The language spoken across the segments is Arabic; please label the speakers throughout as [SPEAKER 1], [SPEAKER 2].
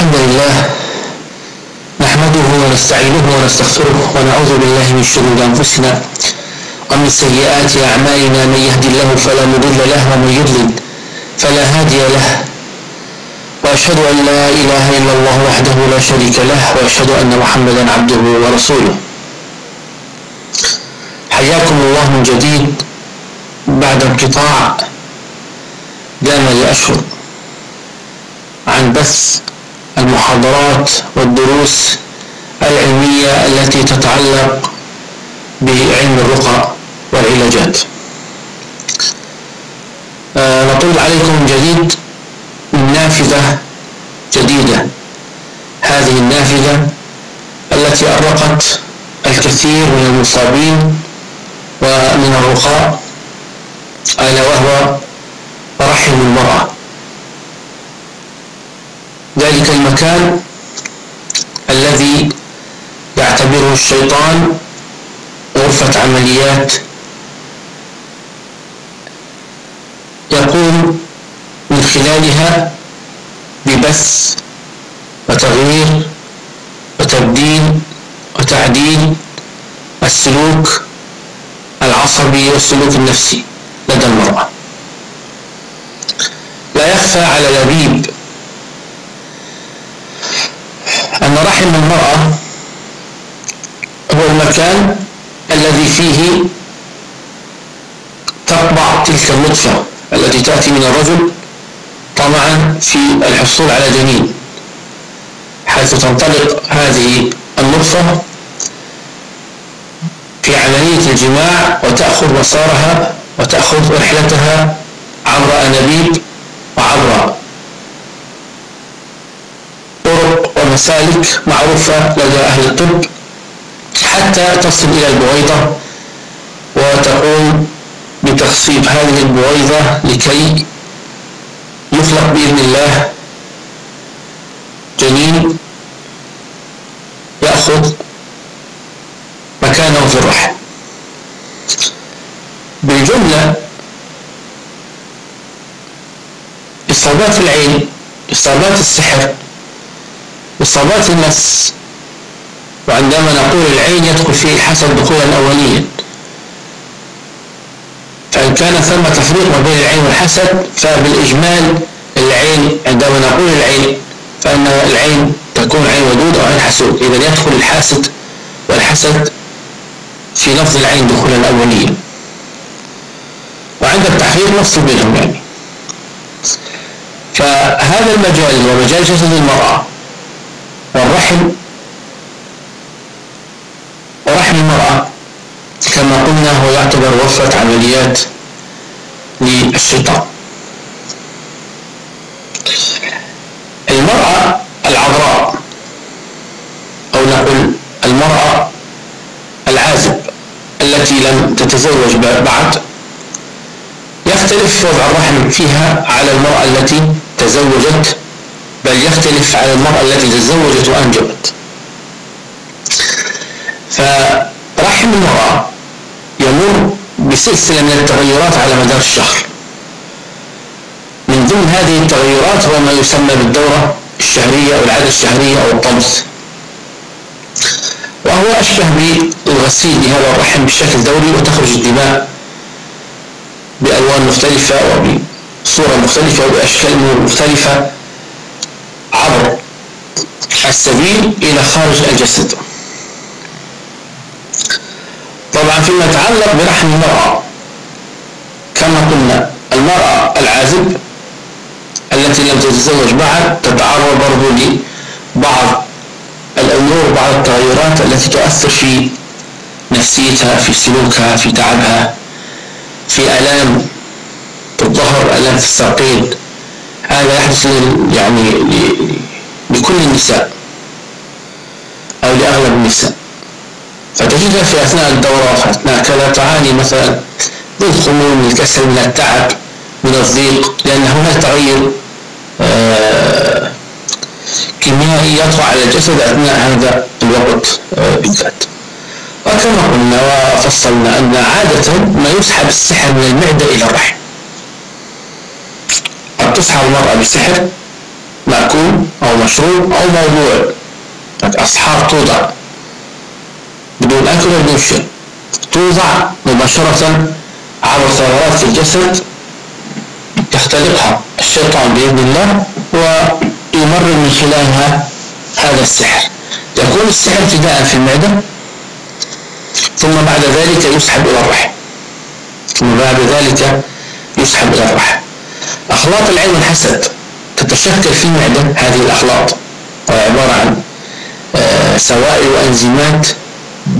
[SPEAKER 1] الحمد لله نحمده ونستعينه ونستغفره ونعوذ بالله من شرور أنفسنا ومن سيئات أعمالنا من يهدي الله فلا مضل له ومن يضلل فلا هادي له وأشهد أن لا إله إلا الله وحده لا شريك له وأشهد أن محمدا عبده ورسوله. حياكم الله من جديد بعد انقطاع دام لأشهر عن بث المحاضرات والدروس العلمية التي تتعلق بعلم الرقى والعلاجات. آه، نطلب عليكم من جديد نافذة جديدة. هذه النافذة التي أرقت الكثير من المصابين ومن الرقاء ألا وهو رحم المرأة. ذلك المكان الذي يعتبره الشيطان غرفة عمليات. يقوم من خلالها ببث وتغيير وتبديل وتعديل السلوك العصبي والسلوك النفسي لدى المرأة. لا يخفى على لبيب أن رحم المرأة هو المكان الذي فيه تطبع تلك النطفة التي تأتي من الرجل طمعا في الحصول على جنين حيث تنطلق هذه النطفة في عملية الجماع وتأخذ مسارها وتأخذ رحلتها عبر أنابيب وعبر طرق ومسالك معروفة لدى أهل الطب حتى تصل إلى البويضة وتقوم بتخصيب هذه البويضة لكي يخلق بإذن الله جنين يأخذ مكانه في الرحم. بالجملة إصابات العين إصابات السحر إصابات المس وعندما نقول العين يدخل فيه الحسد دخولا أوليا فإن كان ثم تفريق ما بين العين والحسد فبالإجمال العين عندما نقول العين فإن العين تكون عين ودود أو عين حسود. إذا يدخل الحاسد والحسد في لفظ العين دخولا أوليا وعند التحقيق نفصل بينهم يعني فهذا المجال ومجال جسد المرأة. والرحم ورحم المرأة. كما قلنا هو يعتبر غرفة عمليات للشيطان المرأة العذراء أو نقول المرأة العازب التي لم تتزوج بعد يختلف وضع الرحم فيها على المرأة التي تزوجت بل يختلف على المرأة التي تزوجت وأنجبت. فرحم المرأة يمر بسلسلة من التغيرات على مدار الشهر. من ضمن هذه التغيرات هو ما يسمى بالدورة الشهرية أو العادة الشهرية أو الطمس. وهو أشبه بالغسيل لهذا الرحم بشكل دوري وتخرج الدماء بألوان مختلفة وبصورة مختلفة وبأشكال مختلفة. عبر السبيل إلى خارج الجسد. طبعا فيما يتعلق برحم المرأة كما قلنا المرأة العازب التي لم تتزوج بعد تتعرض برضو لبعض الأمور بعض التغيرات التي تؤثر في نفسيتها في سلوكها في تعبها في ألام في الظهر ألام في الساقين. هذا يحدث يعني لكل النساء أو لأغلب النساء. فتجدها في أثناء الدورة في أثناء كذا تعاني مثلا من الخمول من الكسل من التعب من الضيق لأن هناك تغير آه كيميائي يطغى على الجسد أثناء هذا الوقت آه بالذات. وكما قلنا وفصلنا أن عادة ما يسحب السحر من المعدة إلى الرحم. قد تسحب المرأة بالسحر لا مأكول أو مشروب أو موضوع. أصحاب توضع. بدون أكل وبدون شرب توضع مباشرة عبر ثغرات الجسد. يختلقها الشيطان بإذن الله ويمرر من خلالها هذا السحر. يكون السحر ابتداء في المعدة ثم بعد ذلك يسحب إلى الرحم ثم بعد ذلك يسحب إلى الرحم أخلاط العين والحسد تتشكل في المعدة هذه الأخلاط. وهي عبارة عن آه، سوائل وأنزيمات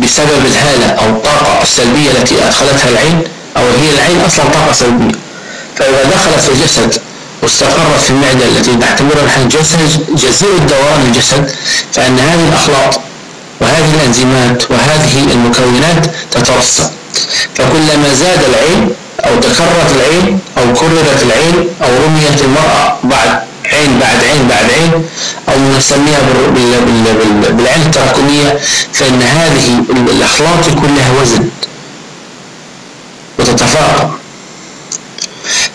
[SPEAKER 1] بسبب الهالة أو الطاقة السلبية التي أدخلتها العين أو هي العين أصلا طاقة سلبية. فإذا دخلت في الجسد واستقرت في المعدة التي نعتبرها نحن جزيء الدوران الجسد فإن هذه الأخلاط وهذه الأنزيمات وهذه المكونات تترسب. فكلما زاد العين أو تكررت العين أو كررت العين أو رميت المرأة بعد عين بعد عين بعد عين أو نسميها بالعين التراكمية فإن هذه الأخلاط يكون لها وزن وتتفاقم.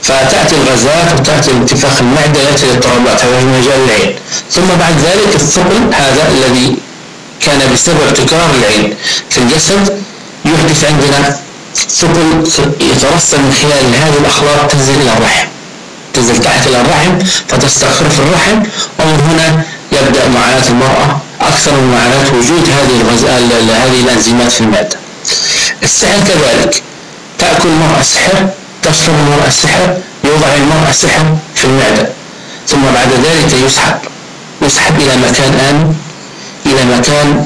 [SPEAKER 1] فتأتي الغازات وتأتي انتفاخ المعدة يأتي الاضطرابات هذا في مجال العين. ثم بعد ذلك الثقل هذا الذي كان بسبب تكرار العين في الجسد يحدث عندنا ثقل يترسب من خلال هذه الأخلاط تنزل إلى الرحم. تنزل تحت إلى الرحم فتستقر في الرحم ومن هنا يبدأ معاناة المرأة أكثر من معاناة وجود هذه هذه الأنزيمات في المعدة السحر كذلك. تأكل المرأة السحر تشرب المرأة السحر يوضع المرأة السحر في المعدة. ثم بعد ذلك يسحب. يسحب إلى مكان آمن إلى مكان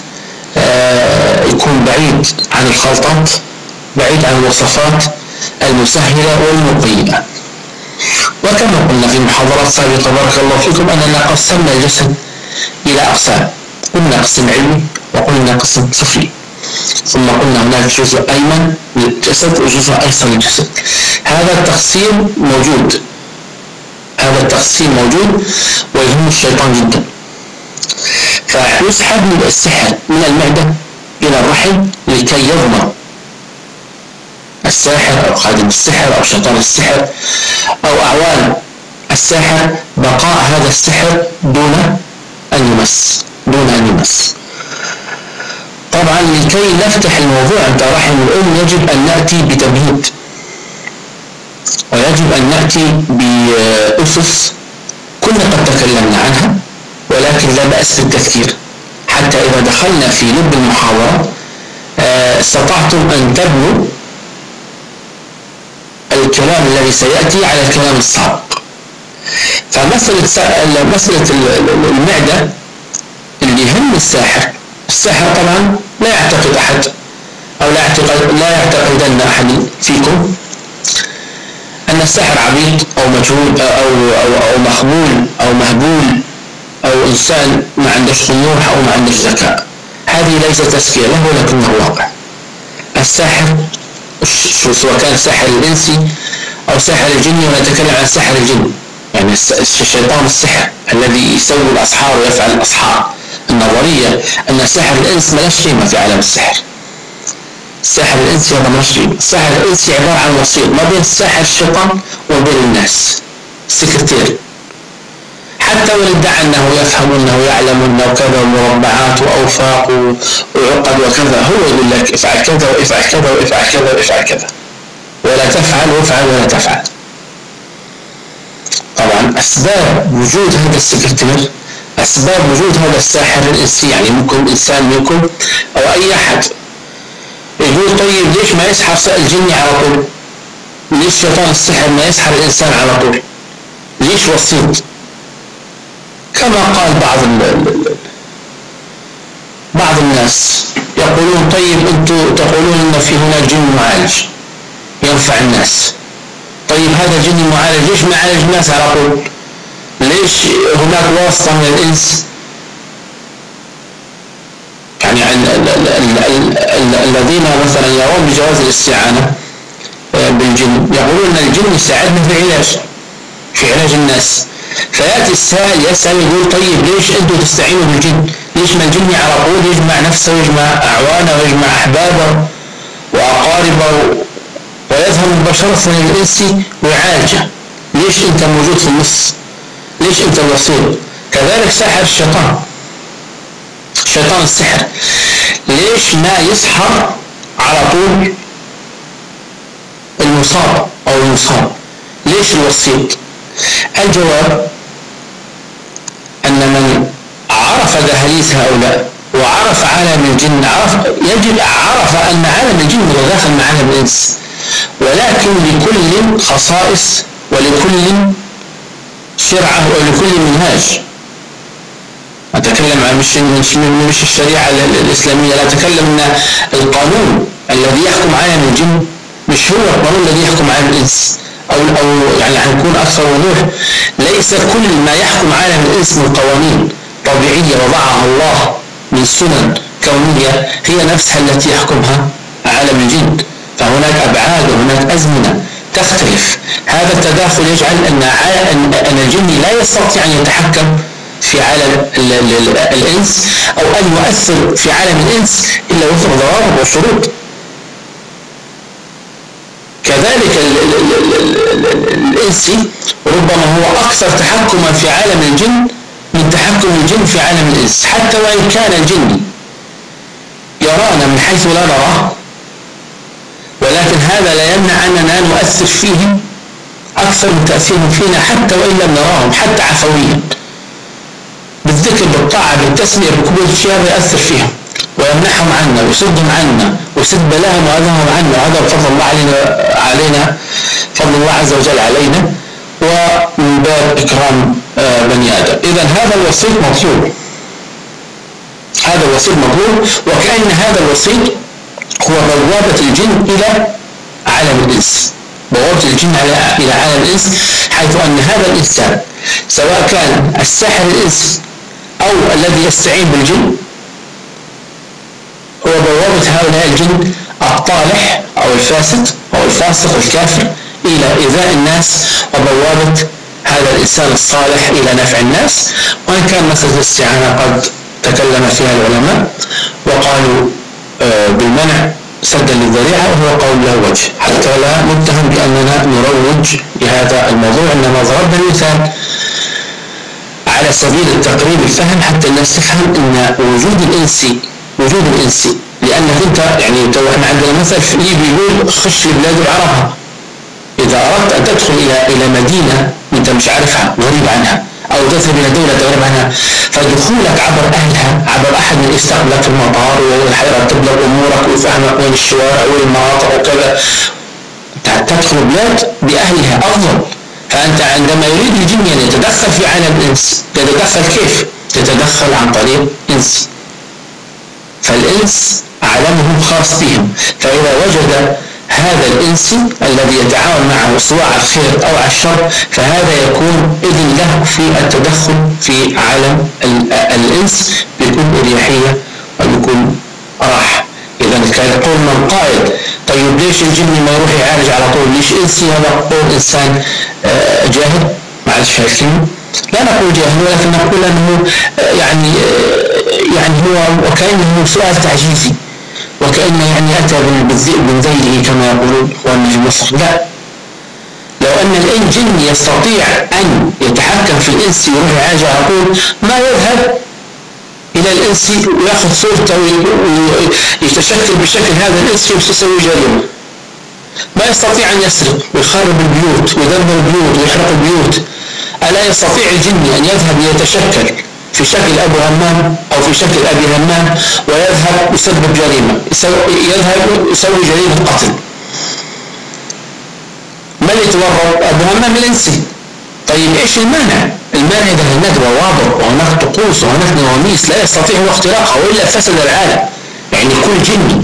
[SPEAKER 1] آه يكون بعيد عن الخلطات. بعيد عن الوصفات المسهلة والمقيمة وكما قلنا في محاضرات سابقة بارك الله فيكم أننا قسمنا الجسد إلى أقسام. قلنا قسم علمي وقلنا قسم سفلي. ثم قلنا هناك جزء أيمن للجسد وجزء أيسر للجسد هذا التقسيم موجود. هذا التقسيم موجود ويهم الشيطان جدا. فيسحب السحر من المعدة إلى الرحم لكي يضمن الساحر أو خادم السحر أو شيطان السحر أو أعوان الساحر بقاء هذا السحر دون أن يمس دون أن يمس. طبعا لكي نفتح الموضوع عند رحم الأم يجب أن نأتي بتمهيد. ويجب أن نأتي بأسس كنا قد تكلمنا عنها ولكن لا بأس بالتذكير حتى إذا دخلنا في لب المحاضرة آه، استطعتم أن تبنوا الكلام الذي سيأتي على الكلام السابق فمسألة مسألة المعدة اللي يهم الساحر. الساحر طبعا لا يعتقد أحد أو لا يعتقد لا يعتقدن أحد فيكم أن الساحر عبيد أو مجهول أو أو أو مخبول أو مهبول أو إنسان ما عندش طموح أو ما عندش ذكاء. هذه ليست تزكية له ولكنه واقع. الساحر سواء كان الساحر الإنسي أو ساحر الجني ونتكلم عن ساحر الجن. يعني الشيطان السحر الذي يسوي الأسحار ويفعل الأسحار. النظرية أن ساحر الإنس ملاش قيمة في عالم السحر. الساحر الإنسي هذا ملاش قيمة الساحر الإنسي عبارة عن وسيط ما بين الساحر الشيطان وبين الناس. سكرتير. حتى وإن ادعى أنه يفهم أنه يعلم أنه كذا ومربعات وأوفاق وعقد وكذا هو يقول لك افعل كذا وافعل كذا وافعل كذا وافعل كذا. ولا تفعل وافعل ولا تفعل. طبعا أسباب وجود هذا السكرتير أسباب وجود هذا الساحر الإنسي يعني ممكن إنسان منكم أو أي أحد يقول طيب ليش ما يسحر الجني على طول؟ ليش شيطان السحر ما يسحر الإنسان على طول؟ ليش وسيط كما قال بعض بعض الناس يقولون طيب أنتم تقولون إن في هناك جن معالج ينفع الناس. طيب هذا الجن المعالج ليش ما يعالج الناس على طول؟ ليش هناك واسطة من الإنس؟ يعني الذين مثلا يرون بجواز الاستعانة آه، بالجن يقولون إن الجن يساعدنا في العلاج في علاج الناس. فيأتي السائل يسأل يقول طيب ليش أنتم تستعينوا بالجن؟ ليش ما الجن على طول يجمع نفسه؟ ويجمع أعوانه؟ ويجمع أحبابه؟ وأقاربه؟ ويذهب مباشرة للإنس ويعالجه ليش أنت موجود في النص؟ ليش أنت الوسيط؟ كذلك ساحر الشيطان. شيطان السحر. ليش ما يسحر على طول المصاب أو المصاب؟ ليش الوسيط؟ الجواب أن من عرف دهاليز هؤلاء وعرف عالم الجن عرف يجب عرف أن عالم الجن متداخل مع عالم الإنس. ولكن لكل خصائص ولكل شرعة ولكل منهاج. أتكلم عن مش مش مش الشريعة الإسلامية لا أتكلم أن القانون الذي يحكم عالم الجن مش هو القانون الذي يحكم عالم الإنس. أو أو يعني حنكون أكثر وضوح ليس كل ما يحكم عالم الإنس من قوانين طبيعية وضعها الله من سنن كونية هي نفسها التي يحكمها عالم الجن. فهناك أبعاد وهناك أزمنة تختلف. هذا التداخل يجعل أن أن الجن لا يستطيع أن يتحكم في عالم الإنس أو أن يؤثر في عالم الإنس إلا وفق ضوابط وشروط. كذلك الإنسي ربما هو أكثر تحكما في عالم الجن من تحكم الجن في عالم الإنس حتى وإن كان الجن يرانا من حيث لا نراه ولكن هذا لا يمنع أننا نؤثر فيهم أكثر من تأثيرهم فينا حتى وإن لم نراهم حتى عفويا. بالذكر بالطاعة بالتسمية بكل الأشياء يؤثر فيهم. ويمنحهم عنا ويسدهم عنا ويسد بلاهم وأذاهم عنا وهذا فضل الله علينا علينا فضل الله عز وجل علينا ومن باب إكرام آه، بني آدم. إذا هذا الوسيط مطلوب. هذا الوسيط مطلوب وكأن هذا الوسيط هو بوابة الجن إلى عالم الإنس. بوابة الجن إلى عالم الإنس حيث أن هذا الإنسان سواء كان الساحر الإنس أو الذي يستعين بالجن هو بوابة هؤلاء الجن الطالح أو الفاسد أو الفاسق الكافر إلى إيذاء الناس وبوابة هذا الإنسان الصالح إلى نفع الناس. وإن كان مسألة الاستعانة قد تكلم فيها العلماء وقالوا آه، بالمنع سدا للذريعة وهو قول له وجه حتى لا نتهم بأننا نروج لهذا الموضوع إنما ضربنا مثال على سبيل التقريب الفهم حتى الناس تفهم أن وجود الإنسي وجود الإنسي لأنك أنت يعني تو إحنا عندنا مثل في ليبيا يقول خش بلاد العرب. إذا أردت أن تدخل إلى إلى مدينة أنت مش عارفها غريب عنها أو تذهب إلى دولة تغرب عنها فدخولك عبر أهلها عبر أحد من يستقبلك في المطار ويرتب لك أمورك ويفهمك وين الشوارع وين المناطق وكذا. تدخل بلاد بأهلها أفضل. فأنت عندما يريد الجن أن يتدخل في عالم الإنس يتدخل كيف؟ يتدخل عن طريق إنس. فالإنس عالمهم خاص بهم. فإذا وجد هذا الإنس الذي يتعاون معه سواء على الخير أو على الشر فهذا يكون إذن له في التدخل في عالم الإنس بكل أريحية وبكل راحة. إذا كان يقول من قائل طيب ليش الجن ما يروح يعالج على طول؟ ليش إنسي هذا قول إنسان آه، جاهل؟ معلش هالكلمة لا نقول جاهل ولكن نقول أنه آه، يعني آه، يعني هو وكأنه سؤال تعجيزي وكأنه يعني أتى بالذئب من ذيله كما يقولون إخواننا في مصر. لا. لو أن الجن يستطيع أن يتحكم في الإنس ويروح على طول ما يذهب إلى الإنس ويأخذ صورته ويتشكل بشكل هذا الإنس ويسوي جريمة ما يستطيع أن يسرق ويخرب البيوت ويدمر البيوت ويحرق البيوت. ألا يستطيع الجن أن يذهب ليتشكل في شكل أبو همام أو في شكل أبي همام ويذهب يسبب جريمة يذهب يسوي جريمة قتل. من يتورط؟ أبو همام الإنسي. طيب إيش المانع؟ المانع إذا هناك روابط وهناك طقوس وهناك نواميس لا يستطيع هو اختراقها وإلا فسد العالم. يعني كل جني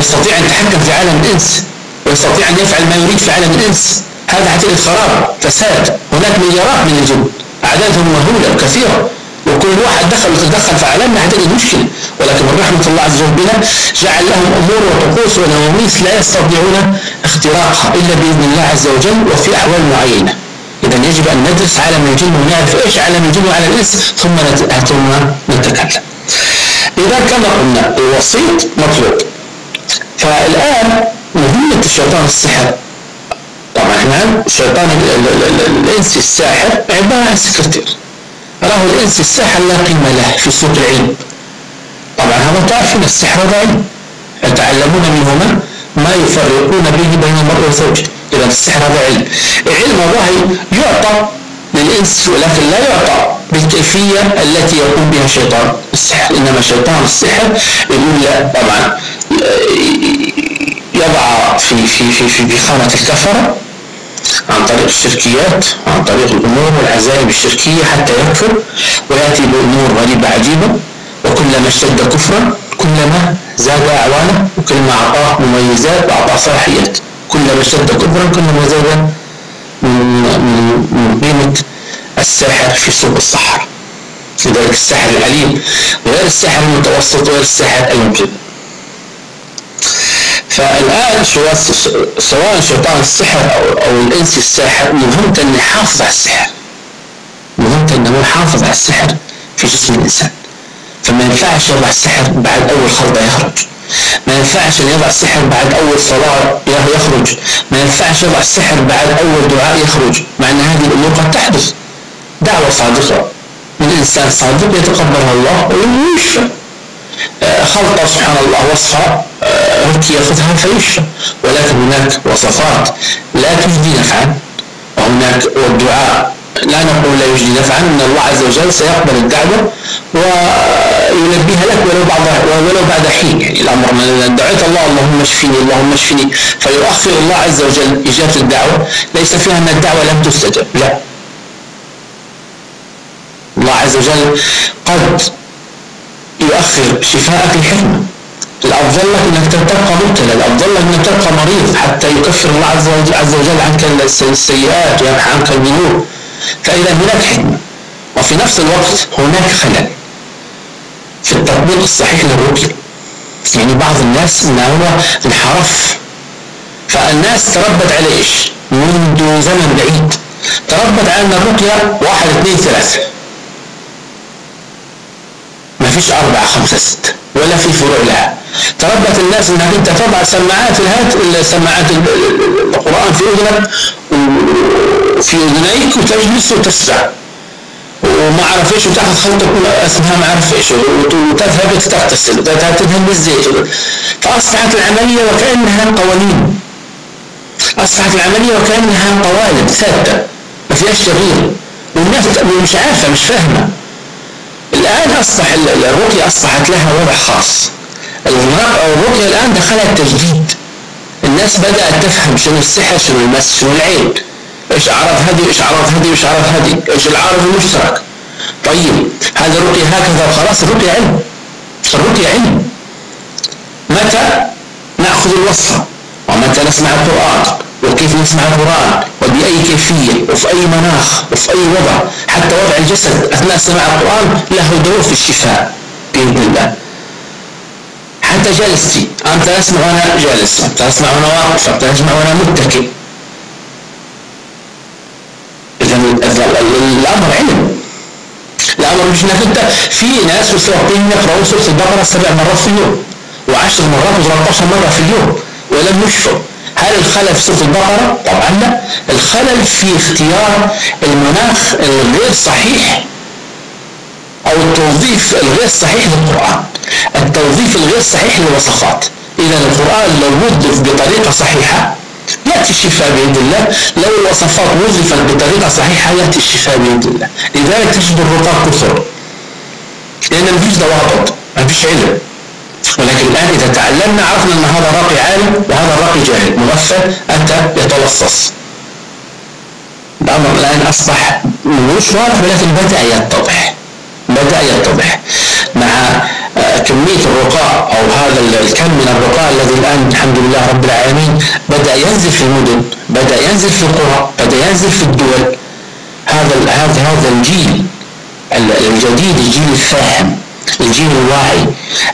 [SPEAKER 1] يستطيع أن يتحكم في عالم الإنس ويستطيع أن يفعل ما يريد في عالم الإنس. هذا حتى خراب فساد. هناك مليارات من الجن. أعدادهم مهولة وكثيرة وكل واحد دخل وتدخل في عالمنا هتجد مشكلة. ولكن من رحمة الله عز وجل بنا جعل لهم أمور وطقوس ونواميس لا يستطيعون اختراقها إلا بإذن الله عز وجل وفي أحوال معينة. إذا يجب أن ندرس عالم الجن ونعرف إيش عالم الجن وعالم الإنس ثم ثم نتكلم. إذا كما قلنا الوسيط مطلوب. فالآن مهمة الشيطان السحر. طبعا إحنا الشيطان الإنسي الساحر؟ عبارة عن سكرتير. راه الإنس الساحر لا قيمة له في سوق العلم. طبعا هذا تعرفون السحر هذا علم يتعلمون منهما ما يفرقون به بين المرء وزوجه إذا السحر هذا علم. العلم الله يعطى للإنس ولكن لا يعطى بالكيفية التي يقوم بها شيطان السحر إنما شيطان السحر يقول لا طبعا يضع في في في في, خانة الكفرة. عن طريق الشركيات عن طريق الأمور والعزائم الشركية حتى يكفر ويأتي بأمور غريبة عجيبة وكلما اشتد كفرا كلما زاد أعوانه وكلما أعطاه مميزات وأعطاه صلاحيات. كلما اشتد كفرا كلما زاد من قيمة الساحر في سوق الصحراء. لذلك الساحر العليم غير الساحر المتوسط وغير الساحر المبتدئ فالآن سواء شيطان السحر أو, أو الإنس الساحر مهمته أن يحافظ على السحر. مهمته أنه يحافظ على السحر في جسم الإنسان. فما ينفعش يضع السحر بعد أول خلطة يخرج ما ينفعش أن يضع السحر بعد أول صلاة يخرج. ما ينفعش يضع السحر بعد أول دعاء يخرج. مع أن هذه الأمور قد تحدث. دعوة صادقة. من إنسان صادق يتقبلها الله ويشفى خلطة سبحان الله وصفة هيك آه، يأخذها فيشفى ولكن هناك وصفات لا تجدي نفعا. وهناك والدعاء لا نقول لا يجدي نفعا إن الله عز وجل سيقبل الدعوة ويلبيها لك ولو بعد ولو بعد حين. يعني الامر دعيت الله اللهم اشفني اللهم اشفني فيؤخر الله عز وجل إجابة الدعوة. ليس فيها أن الدعوة لم تستجب. لا. الله عز وجل قد يؤخر شفاءك لحكمة الأفضل لك أنك تبقى مبتلى الأفضل لك أنك تبقى مريض حتى يكفر الله عز وجل, عز وجل عنك السيئات ويمحى عنك الذنوب. فإذا هناك حكمة وفي نفس الوقت هناك خلل. في التطبيق الصحيح للرقية يعني بعض الناس ما هو انحرف فالناس تربت على إيش؟ منذ زمن بعيد. تربت على أن الرقية واحد اثنين ثلاثة. فيش أربعة خمسة ستة ولا في فروع لها. تربت الناس انك أنت تضع سماعات الهات سماعات القرآن في أذنك وفي أذنيك وتجلس وتسمع وما اعرف إيش وتاخذ خلطة اسمها ما اعرف إيش وتذهب تغتسل وتدهن بالزيت فأصبحت العملية وكأنها قوانين. أصبحت العملية وكأنها قوالب ثابتة. ما فيهاش تغيير. والناس مش عارفة مش فاهمة. الآن أصبح الرقية أصبحت لها وضع خاص. الرقية الآن دخلها التجديد الناس بدأت تفهم شنو السحر شنو المس شنو العين إيش أعراض هذه إيش أعراض هذه إيش أعراض هذه إيش العارض المشترك. طيب هذا الرقية هكذا وخلاص الرقية علم. الرقية علم. متى نأخذ الوصفة؟ ومتى نسمع القرآن؟ وكيف نسمع القرآن وبأي كيفية وفي أي مناخ وفي أي وضع. حتى وضع الجسد أثناء سماع القرآن له دور في الشفاء بإذن الله. حتى جلستي أنت تسمع وأنا جالس أنت تسمع وأنا واقف أنت تسمع وأنا متكئ. إذا الأمر علم. الأمر مش إنك أنت في ناس مستوطنين يقرأوا سورة البقرة سبع مرات في اليوم وعشر مرات و13 مرة في اليوم ولم يشفوا هل الخلل في سورة البقرة؟ طبعا لا. الخلل في اختيار المناخ الغير صحيح أو التوظيف الغير صحيح للقرآن. التوظيف الغير صحيح للوصفات إذا القرآن لو وظف بطريقة صحيحة يأتي الشفاء بيد الله. لو الوصفات وظفت بطريقة صحيحة يأتي الشفاء بيد الله. لذلك تجد الرقاق كثر لأن ما فيش ضوابط ما فيش علم. ولكن الآن إذا تعلمنا عرفنا أن هذا راقي عالم وهذا راقي جاهل مغفل أتى يتلصص الأمر الآن أصبح مش واضح ولكن بدأ يتضح. بدأ يتضح مع آه، كمية الرقاء أو هذا الكم من الرقاء الذي الآن الحمد لله رب العالمين بدأ ينزل في المدن بدأ ينزل في القرى بدأ ينزل في الدول. هذا هذا هذا الجيل الجديد الجيل الفاهم الجيل الواعي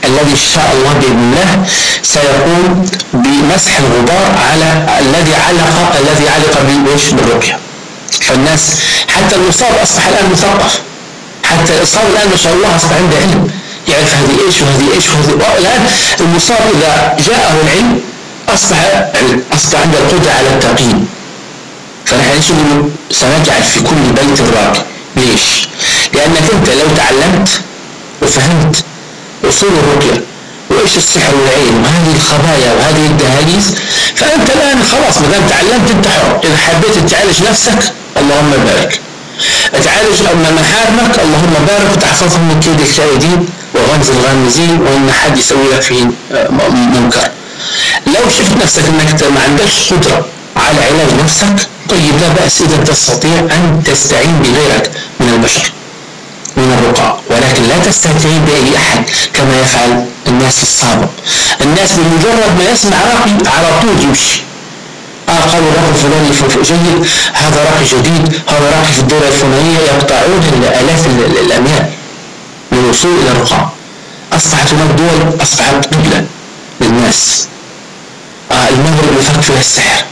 [SPEAKER 1] الذي شاء الله بإذن الله سيقوم بمسح الغبار على الذي علق الذي علق بإيش؟ بالرقية. فالناس حتى المصاب أصبح الآن مثقف. حتى الإصاب الآن ما شاء الله أصبح عنده علم. يعرف هذه إيش وهذه إيش وهذه الآن المصاب إذا جاءه العلم أصبح أصبح عنده القدرة على التقييم. فنحن نقول سنجعل في كل بيت راقي ليش؟ لأنك أنت لو تعلمت وفهمت أصول الرقية وإيش السحر والعين وهذه الخبايا وهذه الدهاليز فأنت الآن خلاص ما دام تعلمت أنت حر. إذا حبيت تعالج نفسك اللهم بارك. تعالج أما محارمك اللهم بارك وتحفظهم من كيد الكائدين وغمز الغامزين وإن حد يسوي لك فيه منكر. لو شفت نفسك أنك ما عندكش قدرة على علاج نفسك طيب لا بأس إذا تستطيع أن تستعين بغيرك من البشر. من الرقاء ولكن لا تستعين بأي أحد كما يفعل الناس السابق الناس بمجرد ما يسمع راقي على طول يمشي. آه قالوا الراقي الفلاني جيد هذا راقي جديد هذا راقي في الدولة الفلانية يقطعون الآلاف الأميال للوصول إلى الرقاء أصبحت هناك دول أصبحت قبلة للناس. آه المغرب يفرق فيها السحر.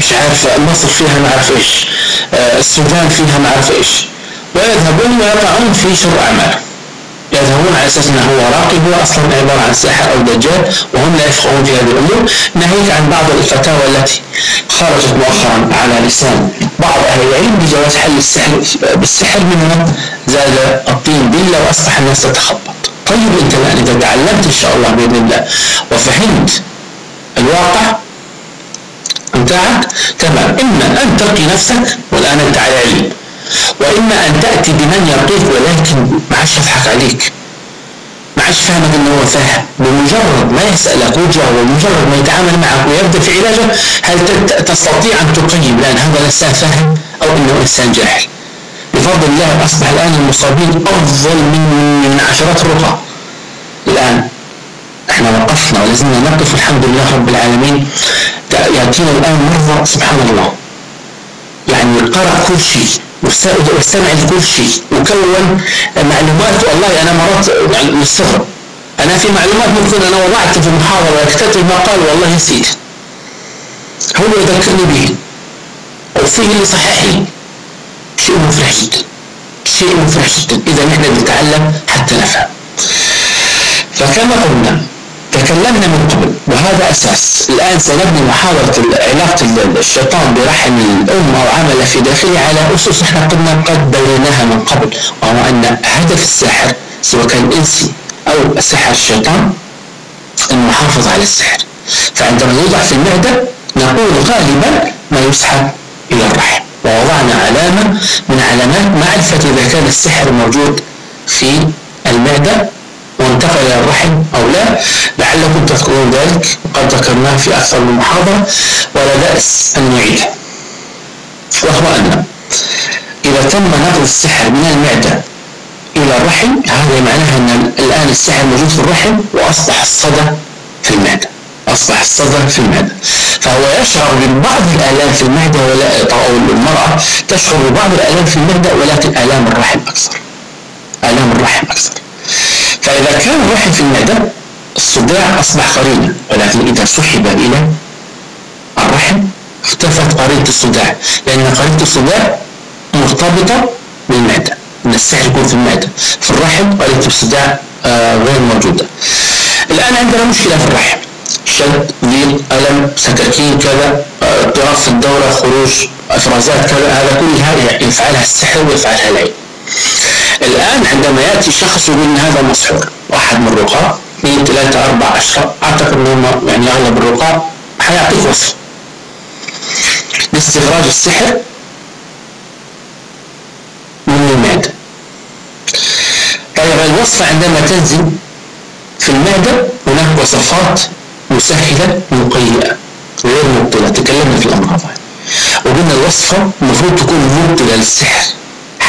[SPEAKER 1] مش عارف مصر فيها ما عارف إيش. آه السودان فيها ما عارف إيش. ويذهبون ويقعون في شر أعمالهم يذهبون على أساس أنه هو راقي هو أصلا عبارة عن ساحر أو دجال وهم لا يفقهون في هذه الأمور. ناهيك عن بعض الفتاوى التي خرجت مؤخرا على لسان بعض أهل العلم بجواز حل السحر بالسحر منها زاد الطين بله وأصبح الناس تتخبط. طيب أنت الآن إذا تعلمت إن شاء الله بإذن الله وفهمت الواقع بتاعك تمام. إما أن تلقي نفسك والآن أنت على علم. وإما أن تأتي بمن يعطيك ولكن ما عادش يضحك عليك. ما عادش فاهمك إنه هو فاهم بمجرد ما يسالك وجهه ومجرد ما يتعامل معك ويبدأ في علاجك هل تستطيع أن تقيم الآن هذا الإنسان فاهم أو إنه إنسان جاهل؟ بفضل الله أصبح الآن المصابين أفضل من من عشرات الرقى. الآن إحنا وقفنا ولازمنا نقف الحمد لله رب العالمين. يأتينا الآن مرضى سبحان الله. يعني قرأ كل شيء. واستمع لكل شيء. وكون معلومات والله أنا مرات يعني مستغرب. أنا في معلومات ممكن أنا وضعت في المحاضره وكتبت المقال والله نسيت. هو يذكرني به. وفيه اللي صحح لي شيء مفرح جدا شيء مفرح جدا إذا نحن نتعلم حتى نفهم. فكما قلنا تكلمنا من قبل وهذا أساس. الآن سنبني محاضرة علاقة الشيطان برحم الأم أو عمل في داخله على أسس إحنا قلنا قد بيناها من قبل وهو أن هدف الساحر سواء كان إنسي أو سحر الشيطان المحافظة على السحر. فعندما يوضع في المعدة نقول غالبا ما يسحب إلى الرحم. ووضعنا علامة من علامات معرفة إذا كان السحر موجود في المعدة وانتقل إلى الرحم أو لا لعلكم تذكرون ذلك وقد ذكرناه في أكثر من محاضرة ولا بأس أن نعيده وهو أن إذا تم نقل السحر من المعدة إلى الرحم هذا معناه أن الآن السحر موجود في الرحم وأصبح الصدى في المعدة. أصبح الصدى في المعدة. فهو يشعر ببعض الآلام في المعدة ولا أو المرأة تشعر ببعض الآلام في المعدة ولكن آلام الرحم أكثر. آلام الرحم أكثر. فإذا كان الرحم في المعدة الصداع أصبح قرينا ولكن إذا سحب إلى الرحم اختفت قرينة الصداع. لأن قرينة الصداع مرتبطة بالمعدة أن السحر يكون في المعدة في الرحم قرينة الصداع آه غير موجودة. الآن عندنا مشكلة في الرحم. شد ضيق ألم سكاكين كذا آه، اضطراب في الدورة خروج إفرازات كذا هذا كلها يفعلها السحر ويفعلها العين. الآن عندما يأتي شخص يقول إن هذا مسحور واحد من الرقاة اثنين ثلاثة أربعة عشرة أعتقد أنهم يعني أغلب الرقاة حيعطيك وصف. لاستخراج السحر من المعدة. طيب الوصفة عندما تنزل في المعدة هناك وصفات مسهلة مقيئة غير مبطلة. تكلمنا في الأمر هذا. وقلنا الوصفة المفروض تكون مبطلة للسحر.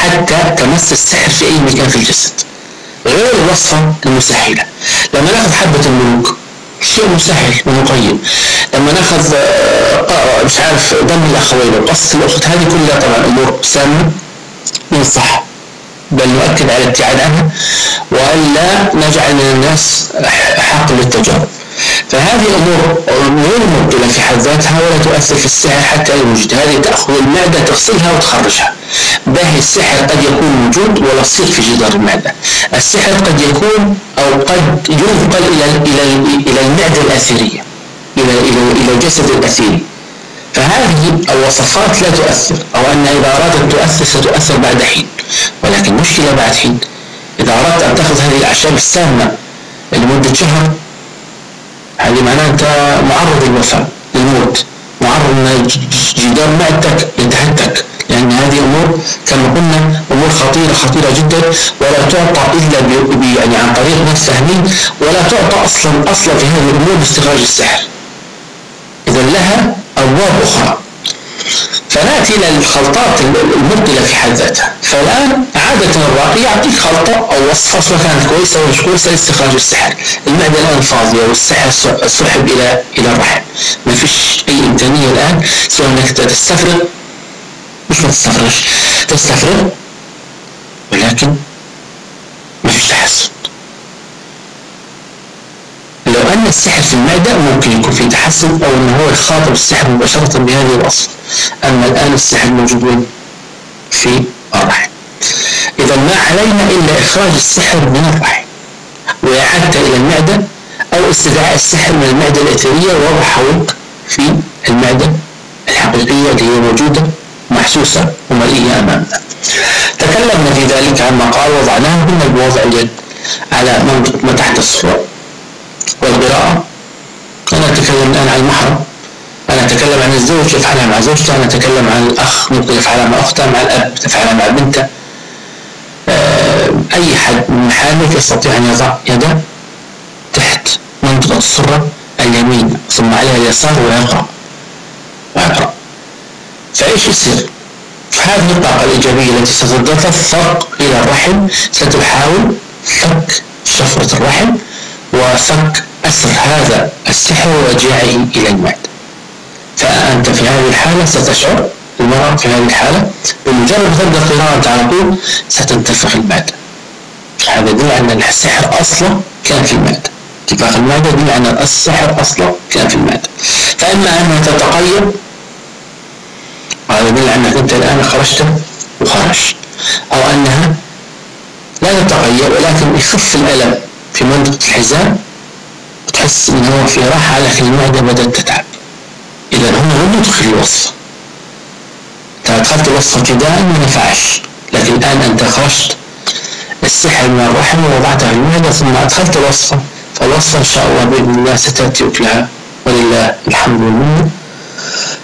[SPEAKER 1] حتى تمس السحر في أي مكان في الجسد. غير الوصفة المسهلة لما نأخذ حبة الملوك شيء مسهل ومقيم لما نأخذ آه، مش عارف دم الأخوين وقصة الأخت هذه كلها طبعا أمور سامة ينصح بل نؤكد على الابتعاد عنها وألا نجعل من الناس حق للتجارب. فهذه الأمور غير مبطلة في حد ذاتها ولا تؤثر في السحر حتى يوجد. هذه تأخذ المعدة تغسلها وتخرجها. باهي السحر قد يكون موجود ولا تصير في جدار المعدة. السحر قد يكون أو قد ينقل إلى إلى إلى المعدة الأثرية إلى إلى إلى الجسد الأثيري. فهذه الوصفات لا تؤثر أو أن إذا أرادت تؤثر ستؤثر بعد حين. ولكن مشكلة بعد حين إذا أردت أن تأخذ هذه الأعشاب السامة لمدة شهر هذه معناها أنت معرض للوفاة للموت معرض جدار معدتك يتهتك لأن هذه أمور كما قلنا أمور خطيرة خطيرة جدا ولا تعطى إلا يعني عن طريق نفس فهمين ولا تعطى أصلا أصلا في هذه الأمور باستخراج السحر. إذا لها أبواب أخرى. فنأتي إلى الخلطات المبطلة في حد ذاتها. فالآن عادة الراقي يعطيك خلطة أو وصفة سواء كانت كويسة أو مش كويسة لاستخراج السحر المعدة الآن فاضية والسحر سحب إلى إلى الرحم. ما فيش أي إمكانية الآن سواء أنك تستفرغ مش ما تستفرغش تستفرغ ولكن ما فيش تحسن لو أن السحر في المعدة ممكن يكون في تحسن أو أنه هو يخاطب السحر مباشرة بهذه الوصف. أما الآن السحر موجود في الرحم. إذا ما علينا إلا إخراج السحر من الرحم وإعادته إلى المعدة أو استدعاء السحر من المعدة الإثرية ووضعه في المعدة الحقيقية اللي هي موجودة محسوسة ومرئية أمامنا. تكلمنا في ذلك عما قال وضعناه قلنا بوضع اليد على منطقة ما تحت الصورة والقراءة أنا أتكلم الآن عن المحرم. أنا أتكلم عن الزوج يفعلها مع زوجته. أنا أتكلم عن الأخ ممكن يفعلها مع أخته مع الأب تفعلها مع بنته. آه، أي حد من حالك يستطيع أن يضع يده تحت منطقة السرة اليمين ثم عليها اليسار ويقرأ. ويقرأ. فإيش يصير؟ هذه الطاقة الإيجابية التي ستتدفق إلى الرحم. ستحاول فك شفرة الرحم. وفك أثر هذا السحر ورجاعه إلى المعدة فأنت في هذه الحالة ستشعر المرأة في هذه الحالة بمجرد تبدأ قراءة على طول ستنتفخ المعدة هذا يدل أن السحر أصلا كان في المعدة انتفاخ المعدة يدل أن السحر أصلا كان في المعدة فإما أنها تتقيد وهذا يدل أنك أنت الآن خرجت وخرجت أو أنها لا تتغير ولكن يخف الألم. في منطقة الحزام تحس إن هو في راحة لكن المعدة بدأت تتعب. إذا هنا لم ندخل الوصفة أنت أدخلت الوصفة ابتداء ما نفعش. لكن الآن أنت خرجت السحر من الرحم ووضعتها في المعدة ثم أدخلت الوصفة فالوصفة إن شاء الله بإذن الله ستأتي أكلها ولله الحمد والمنة.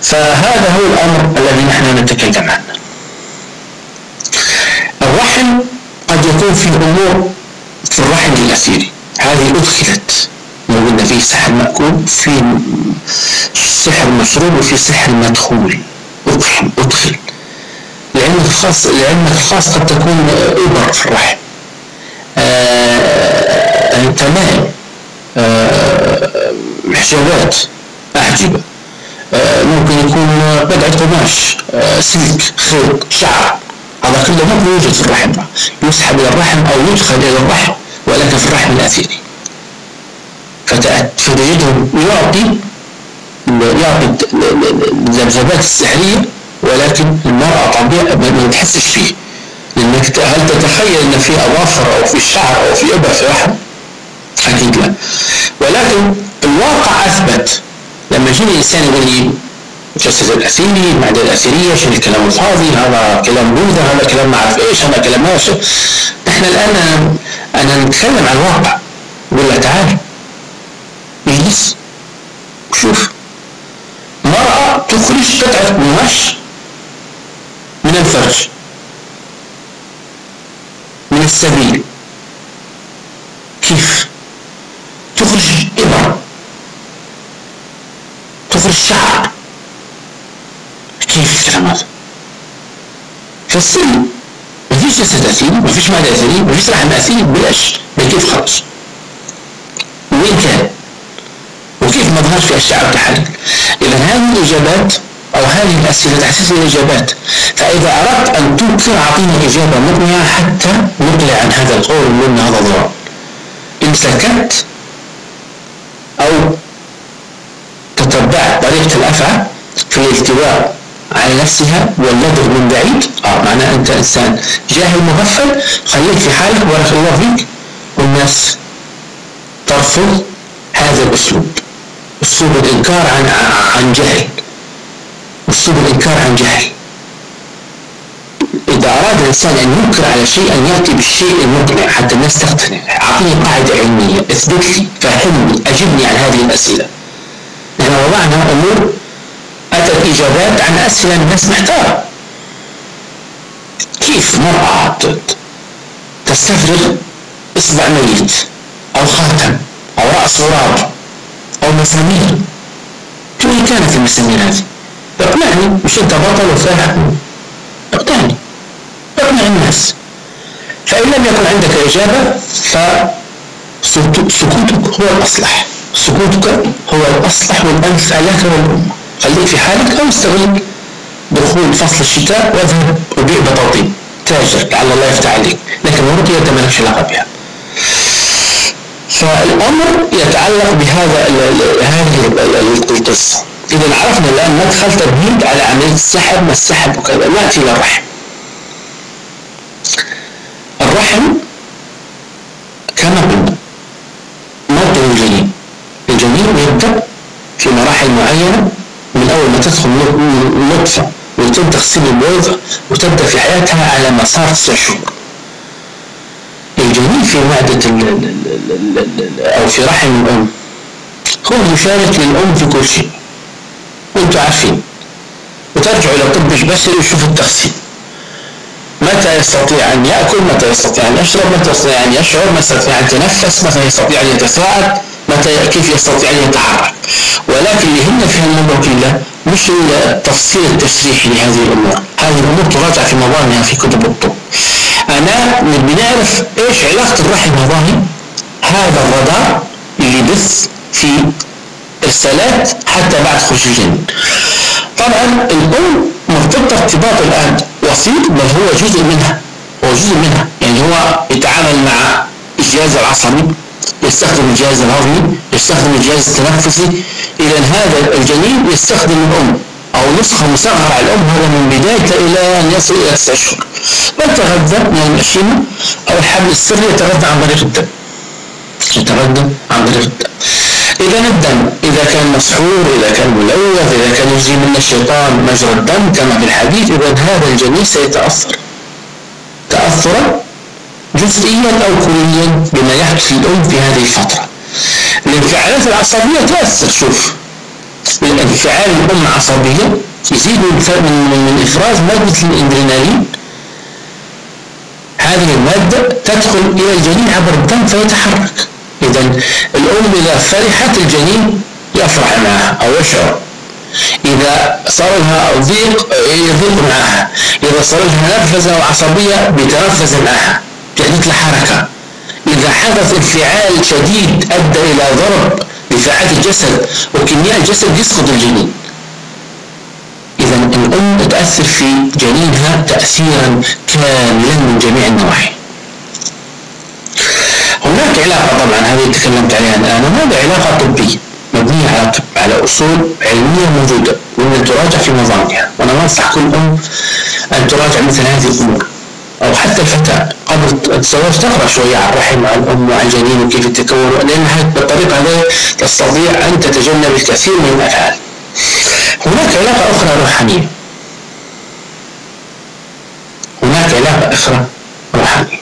[SPEAKER 1] فهذا هو الأمر الذي نحن نتكلم عنه. الرحم قد يكون فيه أمور في الرحم الأثيري هذه أدخلت. لو قلنا فيه سحر مأكول في سحر مشروب وفي سحر مدخول. أدخل أدخل. لعلمك الخاص لعلمك الخاص قد تكون إبر في الرحم آه تمام آه حجابات أحجبة آه ممكن يكون بدعة قماش سلك خيط شعر. هذا كله ممكن يوجد في الرحم. يسحب إلى الرحم أو يدخل إلى الرحم ولكن في الرحم الأثيري فتجده يعطي يعطي الذبذبات السحرية ولكن المرأة طبيعة ما تحسش فيه. لأنك هل تتخيل أن في أظافر أو في شعر أو في إبر في رحم؟ أكيد لا ولكن الواقع أثبت. لما يجيني إنسان يقول لي الجسد الأثيري المعدة الأثيرية شنو الكلام الفاضي هذا كلام بوذا هذا كلام ما أعرف إيش هذا كلام ما نحن الآن أنا نتكلم عن الواقع. نقول له تعال اجلس وشوف مرأة تخرج قطعة قماش من الفرج من السبيل. كيف؟ تخرج إبر تخرج شعر. كيف الكلام هذا ما فيش جسد أثيري ما فيش معدة أثيري ما فيش رحم أثيري بلاش كيف خرج وين كان؟ وكيف ما ظهرش في أشعة التحليل إذا هذه الإجابات أو هذه الأسئلة تحتاج إلى إجابات. فإذا أردت أن تنكر أعطينا إجابة مقنعة حتى نقلع عن هذا القول ونقول هذا ضرر إن سكت أو تتبعت طريقة الأفعى في الالتواء على نفسها والنظر من بعيد. آه معناه أنت إنسان جاهل مغفل خليك في حالك بارك الله فيك. والناس ترفض هذا الأسلوب. أسلوب الإنكار عن عن جهل. أسلوب الإنكار عن جهل. إذا أراد الإنسان أن ينكر على شيء أن يأتي بالشيء المقنع حتى الناس تقتنع. أعطيني قاعدة علمية أثبت لي فهمني أجبني عن هذه الأسئلة نحن وضعنا أمور إجابات عن أسئلة الناس محتارة كيف مرأة تستفرغ إصبع ميت أو خاتم أو رأس غراب أو مسامير؟ شو كانت المسامير هذه؟ اقنعني مش أنت بطل وفاهم اقنعني. اقنع الناس. فإن لم يكن عندك إجابة فسكوتك هو الأصلح. سكوتك هو الأصلح والأنفع لك والأمة. خليك في حالك أو استغل دخول فصل الشتاء وأذهب وبيع بطاطين. تاجر لعل الله يفتح عليك. لكن الرقية ما لكش علاقة بها. فالأمر يتعلق بهذا هذه القصة. إذا عرفنا الآن مدخل تمهيد على عملية السحب ما السحب وكذا. نأتي إلى الرحم الرحم كما قلنا مادة الجنين الجنين يبدأ في مراحل معينة تدخل نطفة ويتم تغسيل البويضة وتبدأ في حياتها على مسار تسع شهور الجنين في معدة أو في رحم الأم. هو مشارك للأم في كل شيء. وأنتم عارفين. وترجع إلى الطب البشري وشوف التغسيل متى يستطيع أن يأكل؟ متى يستطيع أن يشرب؟ متى يستطيع أن يشعر؟ متى يستطيع أن يتنفس؟ متى يستطيع أن يتساعد؟ متى كيف يستطيع أن يتحرك ولكن اللي يهمنا في الأمور كلها مش التفصيل التشريحي لهذه الأمور. هذه الأمور تراجع في مضامها في كتب الطب. أنا بنعرف إيش علاقة الرحم هذه هذا الرادار اللي يبث في إرسالات حتى بعد خروج الجنين طبعا الأم مرتبطة ارتباط الآن وسيط بل هو جزء منها. هو جزء منها. يعني هو يتعامل مع الجهاز العصبي. يستخدم الجهاز الهضمي يستخدم الجهاز التنفسي. إذا هذا الجنين يستخدم الأم أو نسخة مصغرة على الأم هذا من بدايته إلى أن يصل إلى تسع أشهر يتغذى من المشيمة أو الحبل السري يتغذى عن طريق الدم. يتغذى عن طريق الدم. إذا الدم إذا كان مسحور إذا كان ملوث إذا كان يجري من الشيطان مجرى الدم كما في الحديث إذا هذا الجنين سيتأثر. تأثرا جزئيا أو كليا بما يحدث للأم في هذه الفترة. الانفعالات العصبية تأثر شوف. الانفعال الأم عصبية يزيد من إفراز مادة الإندرينالين هذه المادة تدخل إلى الجنين عبر الدم فيتحرك. إذا الأم إذا فرحت الجنين يفرح معها أو يشعر. إذا صار لها ضيق يضيق معها. إذا صار لها نرفزة أو عصبية بيتنفس معها. تحدث الحركة. إذا حدث انفعال شديد أدى إلى ضرب لفاعات الجسد وكيمياء الجسد يسقط الجنين. إذا الأم تؤثر في جنينها تأثيرا كاملا من جميع النواحي. هناك علاقة طبعا هذه تكلمت عليها الآن. هذه علاقة طبية مبنية على على أصول علمية موجودة وأن تراجع في مظانها وأنا أنصح كل أم أن تراجع مثل هذه الأمور. أو حتى الفتاة. قبل الزواج تقرأ شوية عن الرحم وعن الأم وعن الجنين وكيف يتكون لأن بالطريقة هذه تستطيع أن تتجنب الكثير من الأفعال. هناك علاقة أخرى روحانية. هناك علاقة أخرى روحانية.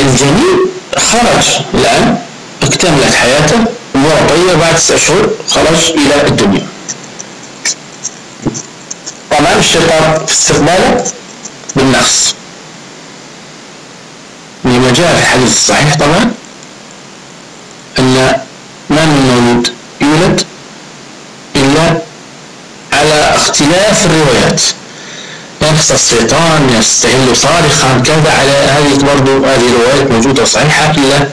[SPEAKER 1] الجنين خرج الآن اكتملت حياته أمور طيبة بعد تسع شهور خرج إلى الدنيا. طبعا الشيطان في استقباله بالنقص لما جاء في الحديث الصحيح طبعا أن ما من مولود يولد إلا على اختلاف الروايات. ينقص الشيطان يستهل صارخا كذا على هذه برضو هذه الروايات موجودة صحيحة إلا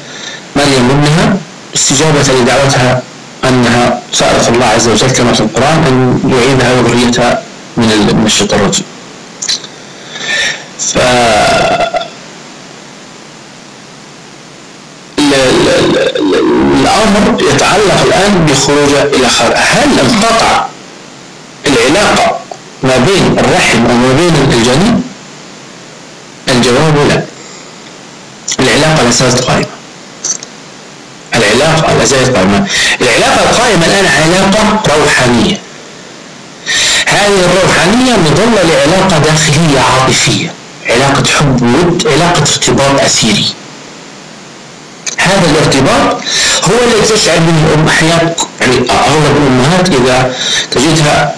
[SPEAKER 1] مريم منها استجابة لدعوتها أنها سألت الله عز وجل كما في القرآن أن يعيدها وذريتها من الشيطان الرجيم. ف الأمر يتعلق الآن بخروجه إلى خارج. هل انقطع العلاقة ما بين الرحم وما بين الجنين؟ الجواب لا. العلاقة لا زالت قائمة. العلاقة لا زالت قائمة. العلاقة القائمة الآن علاقة روحانية. هذه الروحانية مظلة لعلاقة داخلية عاطفية علاقة حب ود علاقة ارتباط أسيري هذا الارتباط هو الذي تشعر به الأم أحيانا يعني أغلب الأمهات إذا تجدها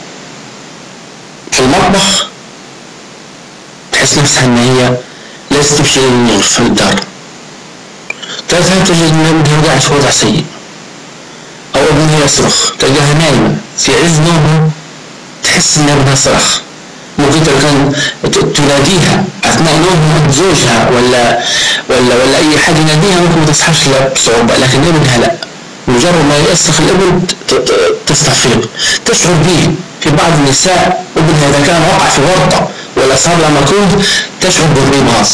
[SPEAKER 1] في المطبخ تحس نفسها أن هي ليست تمشي في الدار تذهب تجد أن ابنها قاعد في وضع سيء. أو ابنها يصرخ تلقاها نايمة في عز نومها تحس أن ابنها صرخ ممكن كان تناديها أثناء نومها زوجها ولا ولا ولا أي حد يناديها ممكن ما تصحاش بصعوبه لكن ابنها لا. مجرد ما يصرخ الابن تستفيق تشعر به في بعض النساء ابنها إذا كان وقع في ورطه ولا صار له مكروه تشعر بالرباط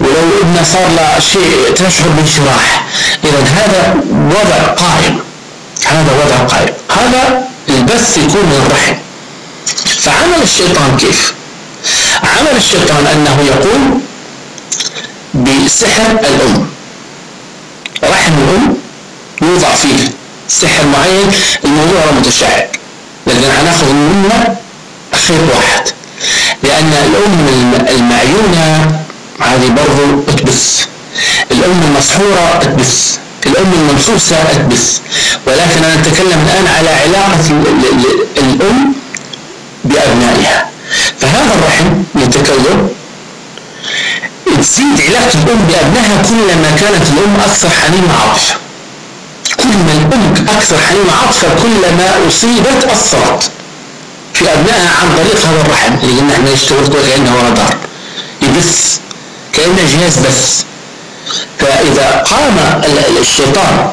[SPEAKER 1] ولو ابنها صار له شيء تشعر بانشراح. اذا هذا وضع قائم. هذا وضع قائم. هذا البث يكون من الرحم. فعمل الشيطان كيف؟ عمل الشيطان أنه يقوم بسحر الأم. رحم الأم يوضع فيه سحر معين. الموضوع متشعب. لكن هناخذ منه خيط واحد. لأن الأم المعيونة هذه برضو تبث. الأم المسحورة تبث. الأم الممسوسة تبث ولكن أنا أتكلم الآن على علاقة الأم بأبنائها. فهذا الرحم يتكون تزيد علاقة الأم بأبنائها كلما كانت الأم أكثر حنين وعاطفة كلما الأم أكثر حنين وعاطفة كلما أصيبت أثرت في أبنائها عن طريق هذا الرحم. لأن إحنا نشتغل كأنه رادار يبث. كأنه جهاز بث. فإذا قام الشيطان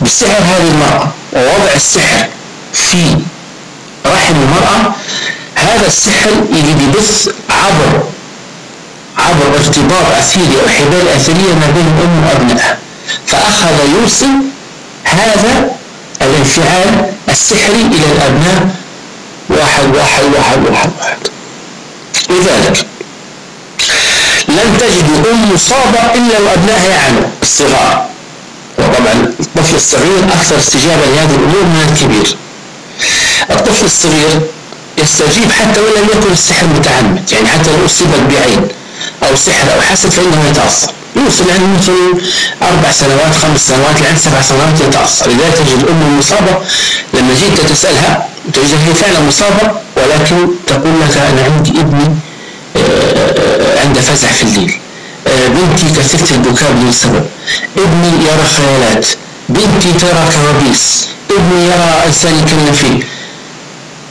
[SPEAKER 1] بسحر هذه المرأة ووضع السحر في رحم المرأة هذا السحر اللي بيبث عبر عبر ارتباط أثيري أو حبال أثرية ما بين الأم وأبنائها. فأخذ يوصل هذا الانفعال السحري إلى الأبناء واحد واحد واحد واحد واحد. لذلك لن تجد أم مصابة إلا وأبنائها يعلو الصغار. وطبعا الطفل الصغير أكثر استجابة لهذه الأمور من الكبير. الطفل الصغير يستجيب حتى ولم يكن السحر متعمد يعني حتى لو أصيبت بعين أو سحر أو حسد فإنه يتأثر. يوصل يعني مثل أربع سنوات خمس سنوات لعند سبع سنوات يتأثر. لذلك تجد الأم المصابة لما جيت تسألها تجد هي فعلا مصابة ولكن تقول لك أنا عندي ابني عنده فزع في الليل. آه، بنتي كثرت البكاء بدون سبب ابني يرى خيالات. بنتي ترى كوابيس. ابني يرى إنسان يكلم فيه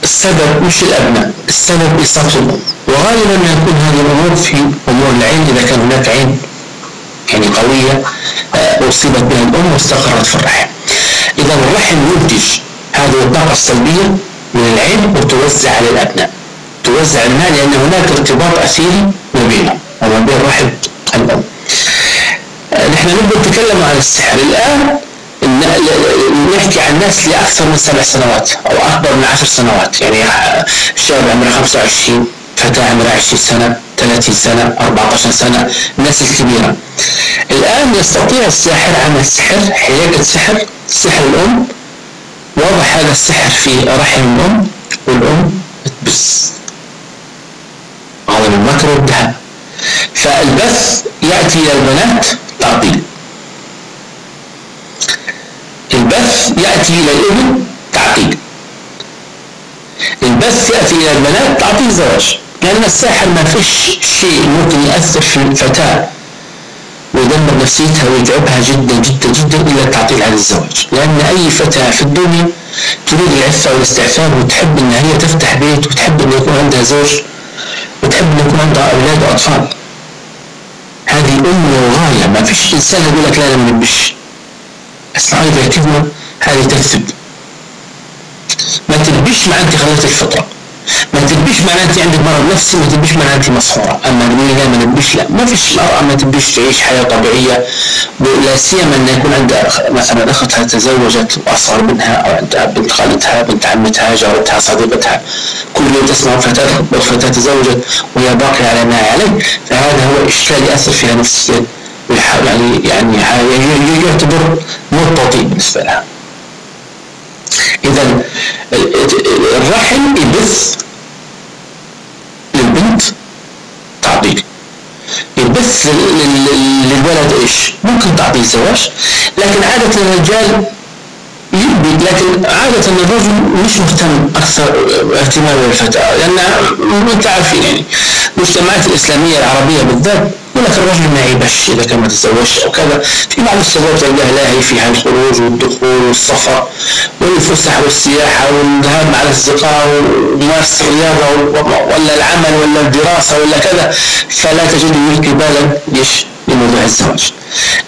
[SPEAKER 1] السبب مش الأبناء. السبب إصابة الأم وغالبا ما يكون هذه الأمور في أمور العين إذا كان هناك عين يعني قوية آه، أصيبت بها الأم واستقرت في الرحم. إذا الرحم ينتج هذه الطاقة السلبية من العين وتوزع على الأبناء. توزع المال لأن هناك ارتباط أسيري ما بينهم وما بين رحم الأم آه، نحن نبدأ نتكلم عن السحر. الآن نحكي عن ناس لأكثر من سبع سنوات أو أكبر من عشر سنوات. يعني شاب عمره 25 فتاة عمرها 20 سنة 30 سنة 14 سنة الناس الكبيرة. الآن يستطيع الساحر عمل سحر حيلة سحر سحر الأم. وضع هذا السحر في رحم الأم والأم تبس. عظم المكر والذهب فالبث يأتي إلى البنات تعطيل. البث يأتي إلى الابن تعقيد البث يأتي إلى البنات تعطيل زواج. لأن الساحر ما فيش شيء ممكن يأثر في الفتاة ويدمر نفسيتها ويتعبها جدا جدا جدا إلا التعطيل عن الزواج. لأن أي فتاة في الدنيا تريد العفة والاستعفاف وتحب أن هي تفتح بيت وتحب أن يكون عندها زوج. وتحب أن يكون عندها أولاد وأطفال. هذه أم وغاية ما فيش إنسان يقول لك لا لا ما نبش إذا كذبة هذه تكذب ما تلبيش مع أنت خليت الفطرة. ما تلبيش معناه انت عندك مرض نفسي ما تلبيش معناه انت مسحوره اما لا ما نلبيش لا. ما فيش مرأة ما تلبيش تعيش حياة طبيعية. لا سيما ان يكون عندها مثلا أختها تزوجت وأصغر منها أو عندها بنت خالتها بنت عمتها جارتها صديقتها. كل يوم تسمع فتاة فتاة تزوجت وهي باقية على ما عليه فهذا هو إشكال يأثر فيها نفسيا يعني يعني يعتبر مرتضي بالنسبة لها. إذا الرحم يبث للبنت تعطيل يبث للولد إيش؟ ممكن تعطيه زواج لكن عادة الرجال يبي لكن عادة الرجل مش مهتم أكثر اهتمام بالفتاة لأن أنت عارفين يعني المجتمعات الإسلامية العربية بالذات يقول لك الرجل ما يعيبش إذا كان ما تزوجش أو كذا في بعض الشباب تلقاه لاهي في الخروج والدخول والسفر والفسح والسياحة والذهاب مع الأصدقاء وممارسة الرياضة ولا العمل ولا الدراسة ولا كذا فلا تجد يلقي بالا ليش؟ لموضوع الزواج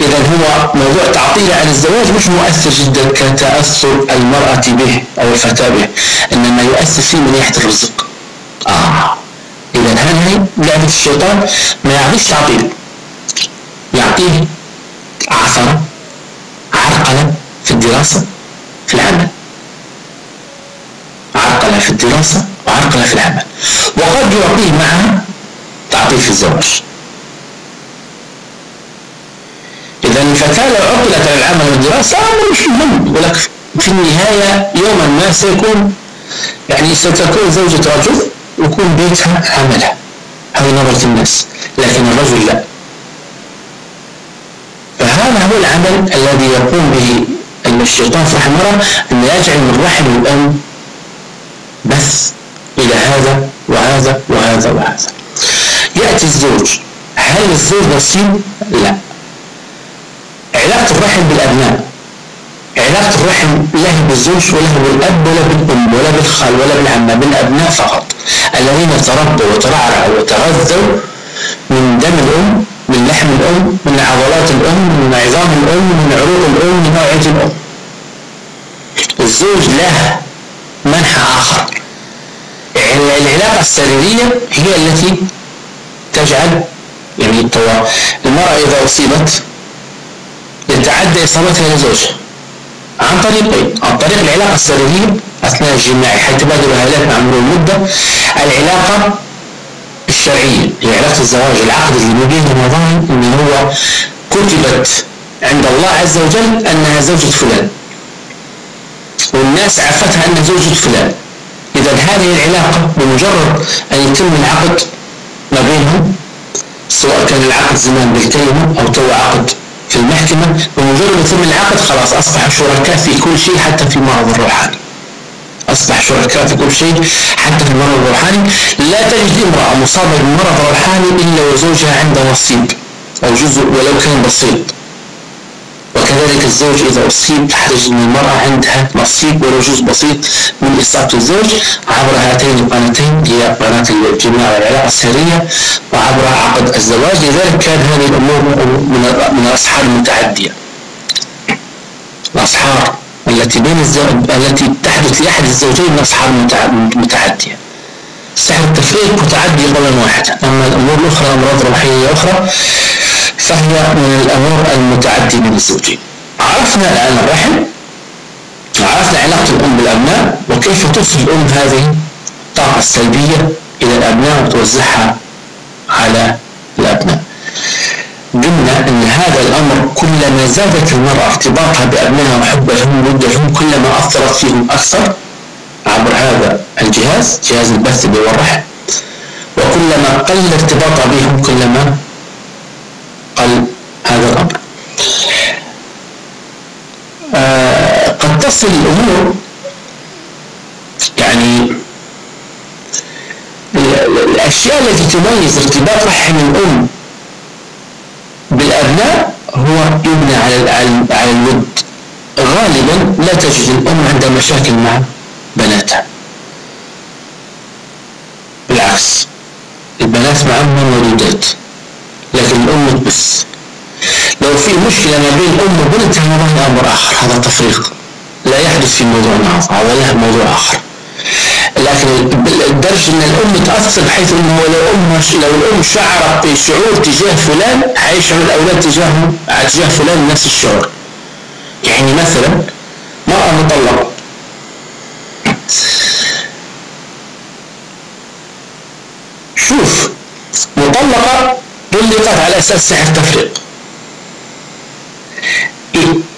[SPEAKER 1] إذا هو موضوع تعطيله عن الزواج مش مؤثر جدا كتأثر المرأة به أو الفتاة به إنما يؤثر فيه من ناحية الرزق. آه. إذا هذه لعبة الشيطان؟ ما يعطيش تعطيل. يعطيه عثرة عرقلة في الدراسة في العمل. عرقلة في الدراسة وعرقلة في العمل. وقد يعطيه معها تعطيل في الزواج. إذا عطلت عن العمل والدراسة أمر مش مهم ولكن في النهاية يوما ما سيكون يعني ستكون زوجة رجل ويكون بيتها عملها هذه نظرة الناس لكن الرجل لا. فهذا هو العمل الذي يقوم به الشيطان في رحم أن يجعل من رحم الأم بس إلى هذا وهذا وهذا وهذا. يأتي الزوج هل الزوج نصيب؟ لا. علاقة الرحم بالأبناء. علاقة الرحم له بالزوج وله بالأب ولا بالأم ولا بالخال ولا بالعمة بالأبناء فقط. الذين تربوا وترعرعوا وتغذوا من دم الأم من لحم الأم من عضلات الأم من عظام الأم من عروق الأم من نوعية الأم. الزوج له منحى آخر. العلاقة السريرية هي التي تجعل يعني المرأة إذا أصيبت يتعدى إصابتها لزوجها عن طريقين عن طريق العلاقة السريرية أثناء الجماع حيث تبادل الهالات مع مرور المدة العلاقة الشرعية هي علاقة الزواج العقد اللي بين رمضان إن هو كتبت عند الله عز وجل أنها زوجة فلان. والناس عرفتها أنها زوجة فلان. إذا هذه العلاقة بمجرد أن يتم العقد ما بينهم سواء كان العقد زمان بالكلمة أو تو عقد في المحكمة بمجرد يتم العقد خلاص أصبح شركاء في كل شيء حتى في المرض الروحاني. أصبح شركاء في كل شيء حتى في المرض الروحاني. لا تجد امرأة مصابة بمرض روحاني إلا وزوجها عنده نصيب أو جزء ولو كان بسيط. وكذلك الزوج إذا أصيب أن المرأة عندها نصيب ولو جزء بسيط من إصابة الزوج عبر هاتين القناتين هي قناة الجماع والعلاقة السرية وعبر عقد الزواج. لذلك كان هذه الأمور من الأسحار المتعدية. الأسحار التي بين الزوج التي تحدث لأحد الزوجين من أسحار متعدية. سحر التفريق متعدي قولا واحدا. أما الأمور الأخرى أمراض روحية أخرى فهي من الأمور المتعدي من الزوجين عرفنا الآن الرحم عرفنا علاقة الأم بالأبناء وكيف توصل الأم هذه الطاقة السلبية إلى الأبناء وتوزعها على الأبناء. قلنا أن هذا الأمر كلما زادت المرأة ارتباطها بأبنائها وحبها لهم ودهم كلما أثرت فيهم أكثر عبر هذا الجهاز جهاز البث بالرحم وكلما قل ارتباطها بهم كلما هذا الأمر. آه قد تصل الأمور يعني الأشياء التي تميز ارتباط رحم الأم بالأبناء هو يبنى على على الود. غالبا لا تجد الأم عندها مشاكل مع بناتها. بالعكس البنات مع أمهم ودودات لكن الأم بس لو في مشكلة ما بين أم وبنتها هذا أمر آخر هذا تفريق. لا يحدث في موضوع آخر هذا له موضوع آخر. لكن الدرجة إن الأم تأثر بحيث انه لو الأم لو الأم شعرت بشعور تجاه فلان حيشعر الأولاد تجاهه تجاه فلان نفس الشعور. يعني مثلا مرأة مطلقة شوف مطلقة طلقت على أساس سحر تفريق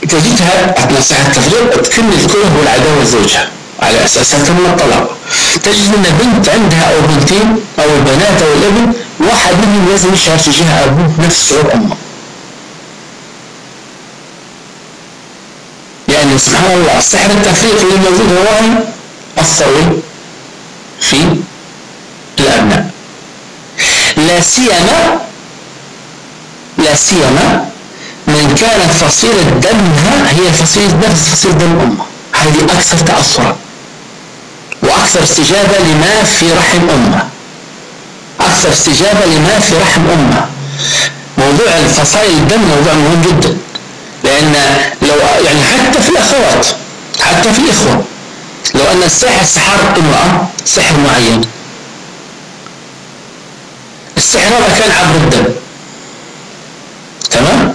[SPEAKER 1] تجدها أثناء ساعة التفريق تكن الكره والعداوة زوجها على أساسها تم الطلاق. تجد أن بنت عندها أو بنتين أو البنات أو الابن واحد منهم لازم يشعر تجاه أبوه نفس شعور أمه. يعني سبحان الله السحر التفريقي الموجود هو الصوي في الأبناء. لا سيما لا سيما من كانت فصيلة دمها هي فصيلة نفس فصيلة دم أمه هذه أكثر تأثرا وأكثر استجابة لما في رحم أمة. أكثر استجابة لما في رحم أمة. موضوع الفصائل الدم موضوع مهم جدا. لأن لو يعني حتى في الأخوات حتى في الإخوة لو أن الساحر سحر امرأة سحر معين. السحر هذا كان عبر الدم. تمام؟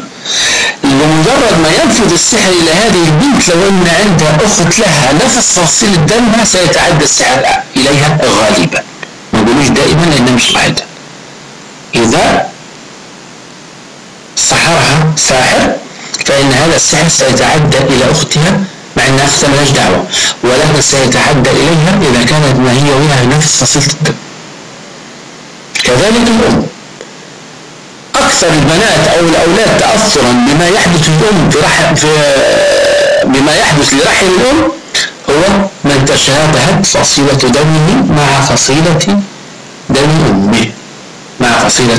[SPEAKER 1] بمجرد ما ينفذ السحر إلى هذه البنت لو أن عندها أخت لها نفس فصيل دمها سيتعدى السحر إليها غالبا. ما نقولوش دائما لأنها مش قاعدة إذا سحرها ساحر فإن هذا السحر سيتعدى إلى أختها مع أن أختها ملهاش دعوة. ولكن سيتعدى إليها إذا كانت ما هي وياها نفس فصيلة الدم. كذلك الأم. أكثر البنات أو الأولاد تأثرا بما يحدث الأم في رحم في بما يحدث لرحم الأم هو من تشابهت فصيلة دمه مع فصيلة دم أمه مع فصيلة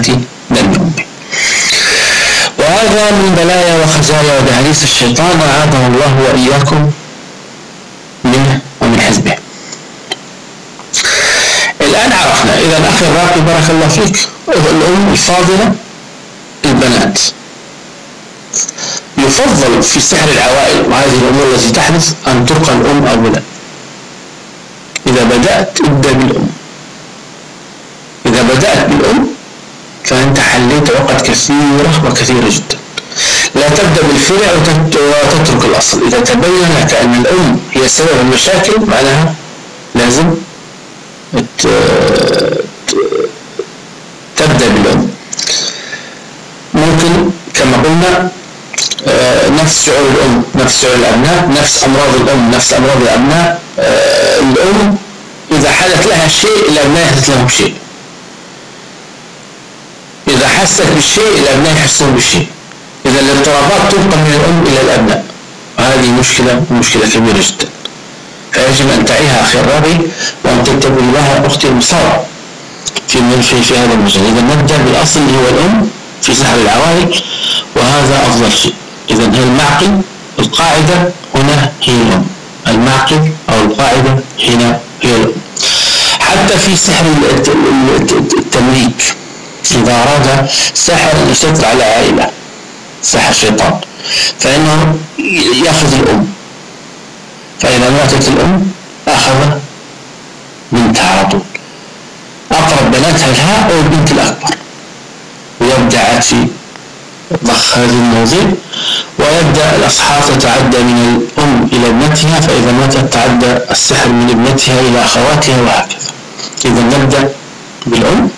[SPEAKER 1] دم أمه وهذا من بلايا وخزايا ودهاليس الشيطان أعاذنا الله وإياكم منه ومن حزبه. الآن عرفنا إذا أخي الراقي بارك الله فيك الأم الفاضلة البنات. يفضل في سحر العوائل وهذه الأمور التي تحدث أن تلقى الأم أولا إذا بدأت ابدأ بالأم. إذا بدأت بالأم فأنت حليت عقد كثيرة وكثيرة جدا. لا تبدأ بالفرع وتترك الأصل. إذا تبين لك أن الأم هي سبب المشاكل معناها لازم تبدأ بالأم. قلنا آه، نفس شعور الأم نفس شعور الأبناء نفس أمراض الأم نفس أمراض الأبناء آه، الأم إذا حدث لها شيء الأبناء يحدث لهم شيء. إذا حست بالشيء الأبناء يحسون بالشيء. إذا الاضطرابات تبقى من الأم إلى الأبناء. وهذه مشكلة مشكلة كبيرة جدا. فيجب أن تعيها أخي الرابي وأن تنتبه لها أختي المصارى في في في هذا المجال. إذا نبدأ بالأصل هو الأم. في سحر العوائل وهذا أفضل شيء. إذا هي المعقل القاعدة هنا هي الأم المعقل أو القاعدة هنا هي الأم حتى في سحر التمليك إذا أراد سحر يسيطر على عائلة سحر شيطان فإنه يأخذ الأم. فإذا ماتت الأم أخذ بنتها على طول. أقرب بناتها لها أو البنت الأكبر. ويبدأ في ضخ هذه الموضوع ويبدأ الأصحاب تتعدى من الأم إلى ابنتها فإذا ماتت تعدى السحر من ابنتها إلى أخواتها وهكذا. إذا نبدأ بالأم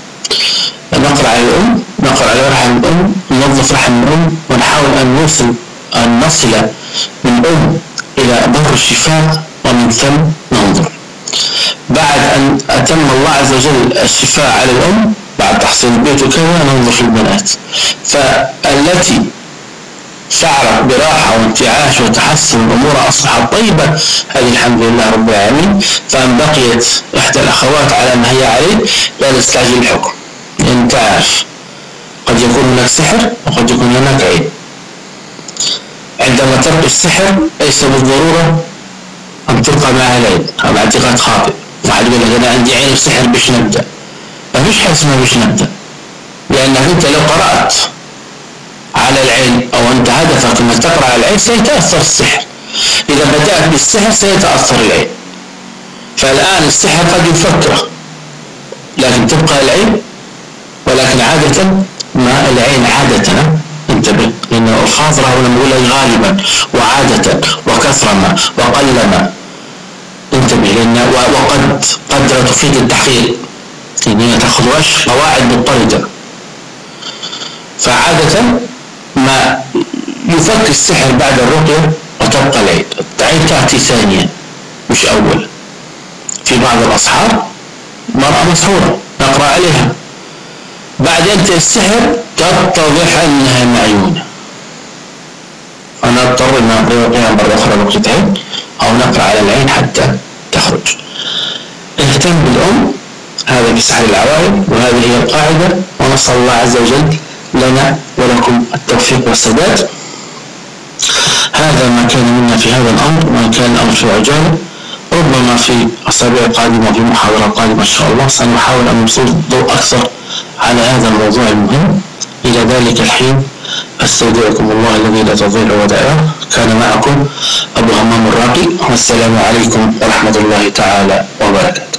[SPEAKER 1] نقرأ على الأم نقرأ على رحم الأم ننظف رحم الأم ونحاول أن نوصل أن نصل من الأم إلى بر الشفاء ومن ثم ننظر. بعد أن أتم الله عز وجل الشفاء على الأم بعد تحصيل البيت وكذا ننظر في البنات. فالتي شعرت براحة وانتعاش وتحسن الأمور أصبحت طيبة هذه الحمد لله رب العالمين. فأن بقيت إحدى الأخوات على ما هي عليه لا نستعجل الحكم. انتعاش قد يكون هناك سحر وقد يكون هناك عيب. عندما ترقي السحر ليس بالضرورة أن تلقى معها العيب. هذا اعتقاد خاطئ. واحد يقول لك أنا عندي عين السحر باش نبدأ. فيش حاجة اسمها باش نبدأ لأنك أنت لو قرأت على العين أو أنت هدفك أنك تقرأ على العين سيتأثر السحر. إذا بدأت بالسحر سيتأثر العين فالآن السحر قد يفكره لكن تبقى العين ولكن عادة ما العين عادة. انتبه لأن الخاطرة هنا نقول غالبا وعادة وكثرما وقلما. انتبه لأن وقد قد تفيد التحقيق. يعني ما تاخذوهاش قواعد مضطردة فعادة ما يفك السحر بعد الرقية وتبقى العيد العيد تأتي ثانيا مش أول. في بعض الأصحاب مرأة مسحورة نقرأ عليها. بعد ينتهي السحر تتضح أنها معيونة. فنضطر أن نقرأ مرة أخرى نقطتين أو نقرأ على العين حتى تخرج. اهتم بالأم هذا في سحر العوائد وهذه هي القاعدة ونسأل الله عز وجل لنا ولكم التوفيق والسداد. هذا ما كان منا في هذا الأمر وما كان الأمر في عجالة. ربما في أسابيع قادمة في محاضرة قادمة إن شاء الله سنحاول أن نسلط الضوء أكثر على هذا الموضوع المهم. إلى ذلك الحين أستودعكم الله الذي لا تضيع ودائعه. كان معكم أبو همام الراقي والسلام عليكم ورحمة الله تعالى وبركاته.